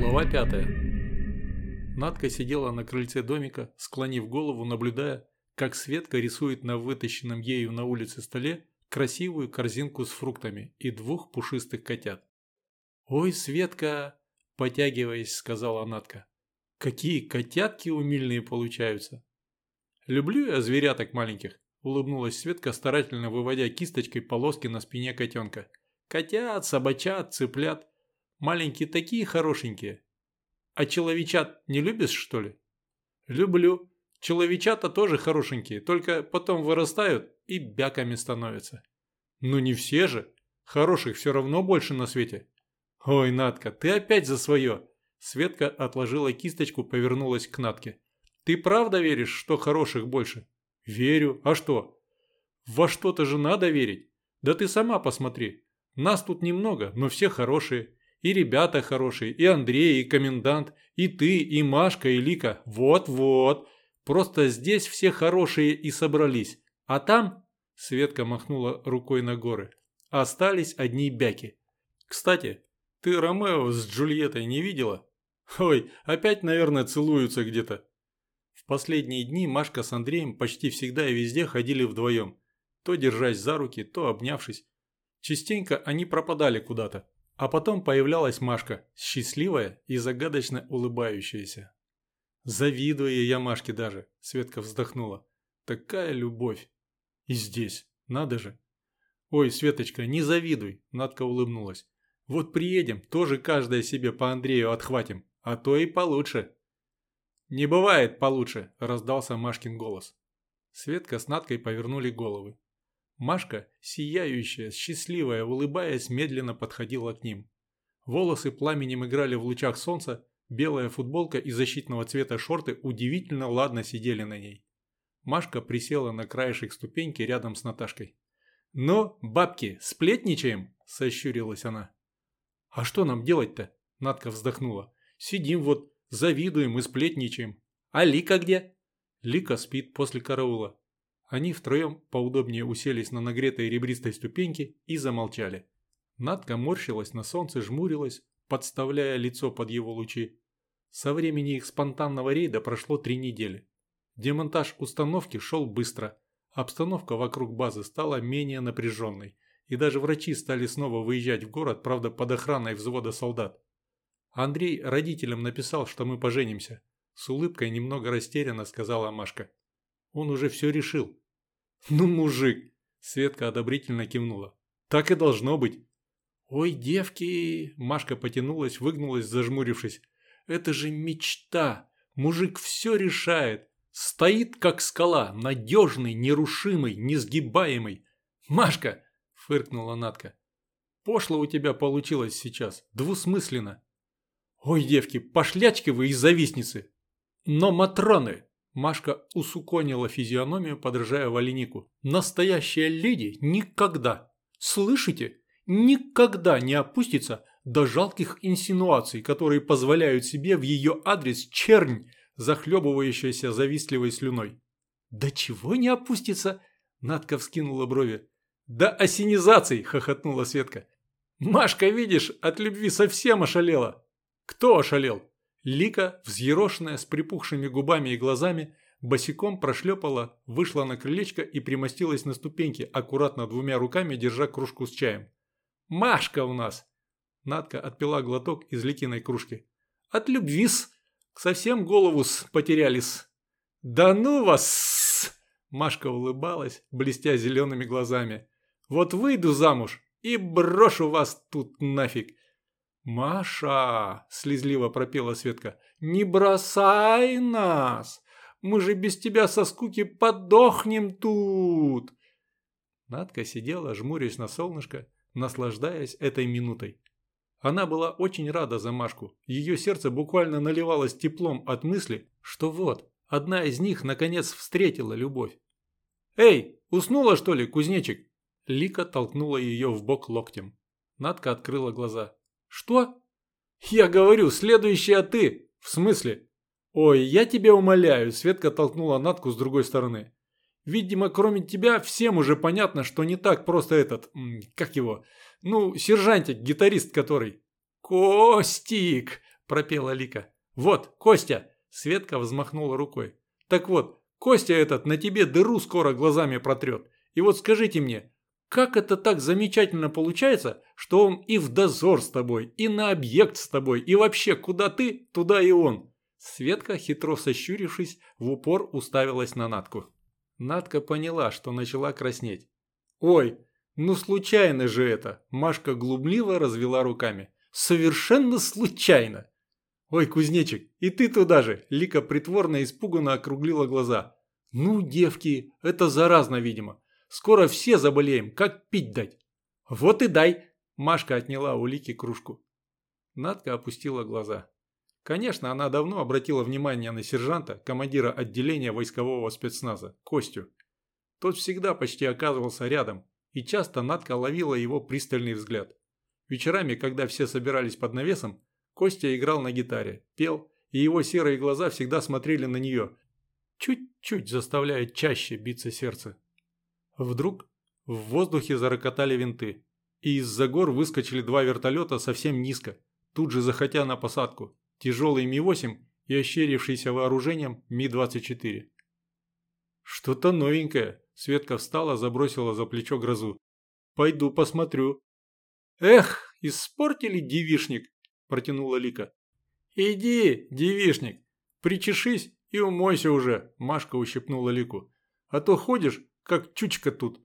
Глава пятая. Надка сидела на крыльце домика, склонив голову, наблюдая, как Светка рисует на вытащенном ею на улице столе красивую корзинку с фруктами и двух пушистых котят. «Ой, Светка!» – потягиваясь, сказала Надка. «Какие котятки умильные получаются!» «Люблю я зверяток маленьких», – улыбнулась Светка, старательно выводя кисточкой полоски на спине котенка. «Котят, собачат, цыплят. Маленькие такие хорошенькие. А человечат не любишь, что ли? Люблю. Человечата тоже хорошенькие, только потом вырастают и бяками становятся. Ну не все же. Хороших все равно больше на свете. Ой, Натка, ты опять за свое. Светка отложила кисточку, повернулась к Натке. Ты правда веришь, что хороших больше? Верю. А что? Во что-то же надо верить. Да ты сама посмотри. Нас тут немного, но все хорошие. И ребята хорошие, и Андрей, и комендант, и ты, и Машка, и Лика. Вот-вот. Просто здесь все хорошие и собрались. А там, Светка махнула рукой на горы, остались одни бяки. Кстати, ты Ромео с Джульеттой не видела? Ой, опять, наверное, целуются где-то. В последние дни Машка с Андреем почти всегда и везде ходили вдвоем. То держась за руки, то обнявшись. Частенько они пропадали куда-то. А потом появлялась Машка, счастливая и загадочно улыбающаяся. «Завидую я Машке даже», – Светка вздохнула. «Такая любовь. И здесь. Надо же». «Ой, Светочка, не завидуй», – Надка улыбнулась. «Вот приедем, тоже каждая себе по Андрею отхватим, а то и получше». «Не бывает получше», – раздался Машкин голос. Светка с Надкой повернули головы. Машка, сияющая, счастливая, улыбаясь, медленно подходила к ним. Волосы пламенем играли в лучах солнца, белая футболка и защитного цвета шорты удивительно ладно сидели на ней. Машка присела на краешек ступеньки рядом с Наташкой. «Ну, бабки, сплетничаем?» – сощурилась она. «А что нам делать-то?» – Натка вздохнула. «Сидим вот, завидуем и сплетничаем. А Лика где?» Лика спит после караула. Они втроем поудобнее уселись на нагретой ребристой ступеньке и замолчали. Надка морщилась на солнце, жмурилась, подставляя лицо под его лучи. Со времени их спонтанного рейда прошло три недели. Демонтаж установки шел быстро. Обстановка вокруг базы стала менее напряженной, и даже врачи стали снова выезжать в город, правда под охраной взвода солдат. Андрей родителям написал, что мы поженимся. С улыбкой немного растерянно сказала Машка. Он уже все решил. «Ну, мужик!» – Светка одобрительно кивнула. «Так и должно быть!» «Ой, девки!» – Машка потянулась, выгнулась, зажмурившись. «Это же мечта! Мужик все решает! Стоит, как скала, надежный, нерушимый, несгибаемый!» «Машка!» – фыркнула Натка. «Пошло у тебя получилось сейчас, двусмысленно!» «Ой, девки, пошлячки вы и завистницы!» «Но Матроны!» Машка усуконила физиономию, подражая Валенику. «Настоящая леди никогда, слышите, никогда не опустится до жалких инсинуаций, которые позволяют себе в ее адрес чернь, захлебывающаяся завистливой слюной». «Да чего не опустится?» Надка вскинула брови. «Да осенизаций!» – хохотнула Светка. «Машка, видишь, от любви совсем ошалела». «Кто ошалел?» Лика, взъерошенная, с припухшими губами и глазами, босиком прошлепала, вышла на крылечко и примостилась на ступеньке, аккуратно двумя руками держа кружку с чаем. «Машка у нас!» Надка отпила глоток из Ликиной кружки. «От любви-с! Совсем голову-с потеряли-с!» «Да ну вас!» Машка улыбалась, блестя зелеными глазами. «Вот выйду замуж и брошу вас тут нафиг! «Маша!» – слезливо пропела Светка. «Не бросай нас! Мы же без тебя со скуки подохнем тут!» Надка сидела, жмурясь на солнышко, наслаждаясь этой минутой. Она была очень рада за Машку. Ее сердце буквально наливалось теплом от мысли, что вот, одна из них наконец встретила любовь. «Эй, уснула что ли, кузнечик?» Лика толкнула ее в бок локтем. Надка открыла глаза. «Что?» «Я говорю, следующая ты!» «В смысле?» «Ой, я тебя умоляю!» Светка толкнула Натку с другой стороны. «Видимо, кроме тебя, всем уже понятно, что не так просто этот... Как его? Ну, сержантик, гитарист который». «Костик!» пропела Лика. «Вот, Костя!» Светка взмахнула рукой. «Так вот, Костя этот на тебе дыру скоро глазами протрет. И вот скажите мне, как это так замечательно получается, что он и в дозор с тобой, и на объект с тобой, и вообще куда ты, туда и он?» Светка, хитро сощурившись, в упор уставилась на Натку. Натка поняла, что начала краснеть. «Ой, ну случайно же это!» Машка глумливо развела руками. «Совершенно случайно!» «Ой, кузнечик, и ты туда же!» Лика притворно испуганно округлила глаза. «Ну, девки, это заразно, видимо. Скоро все заболеем, как пить дать?» «Вот и дай!» Машка отняла у Лики кружку. Надка опустила глаза. Конечно, она давно обратила внимание на сержанта, командира отделения войскового спецназа, Костю. Тот всегда почти оказывался рядом, и часто Надка ловила его пристальный взгляд. Вечерами, когда все собирались под навесом, Костя играл на гитаре, пел, и его серые глаза всегда смотрели на нее, чуть-чуть заставляя чаще биться сердце. Вдруг в воздухе зарокотали винты, и из-за гор выскочили два вертолета совсем низко, тут же захотя на посадку, тяжелый Ми-8 и ощерившийся вооружением Ми-24. «Что-то новенькое», – Светка встала, забросила за плечо грозу. «Пойду посмотрю». «Эх, испортили девишник», протянула Лика. «Иди, девишник, причешись и умойся уже», Машка ущипнула Лику. «А то ходишь, как чучка тут,